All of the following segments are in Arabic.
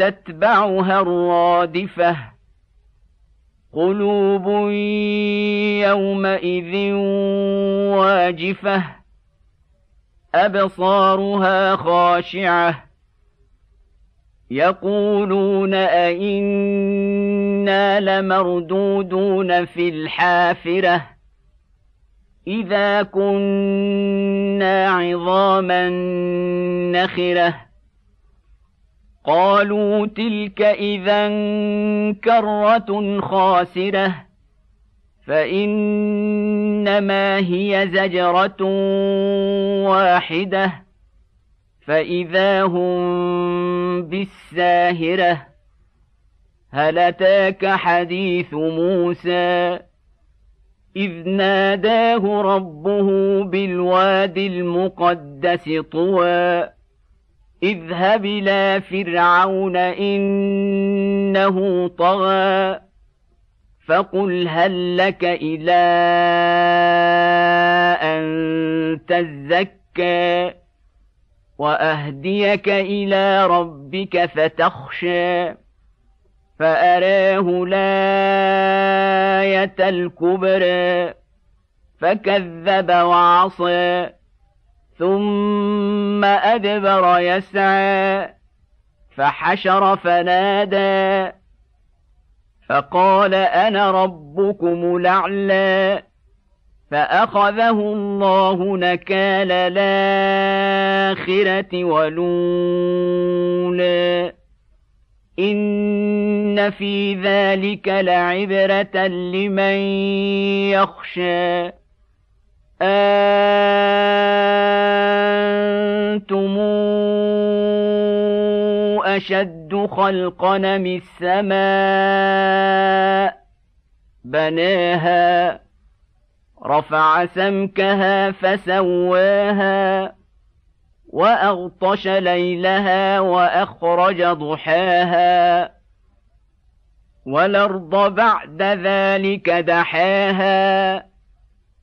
تتبعها الرادفة. قلوب يومئذ واجفة. أبصارها خاشعة. يقولون أئنا لمردودون في الحافرة. إذا كنا عظاما نخرة. قالوا تلك إذا كرة خاسرة فإنما هي زجرة واحدة فإذا هم بالساهرة. هل أتاك حديث موسى؟ إذ ناداه ربه بالواد المقدس طوى. اذهب إلى فرعون إنه طغى فقل هل لك إلى أن تزكى وأهديك إلى ربك فتخشى فأراه الآية الكبرى فكذب وعصى ثم أدبر يسعى فحشر فنادى فقال أنا ربكم الاعلى فأخذه الله نكال الآخرة ولولا. إن في ذلك لعبرة لمن يخشى. أنتم أشد خلقا من السماء بناها رفع سمكها فسواها وأغطش ليلها وأخرج ضحاها والأرض بعد ذلك دحاها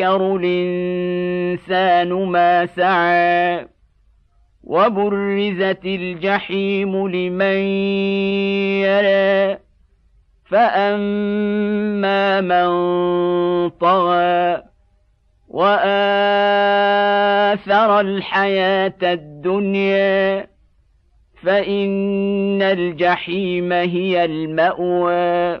الإنسان ما سعى وبرزت الجحيم لمن يرى فأما من طغى وآثر الحياة الدنيا فإن الجحيم هي المأوى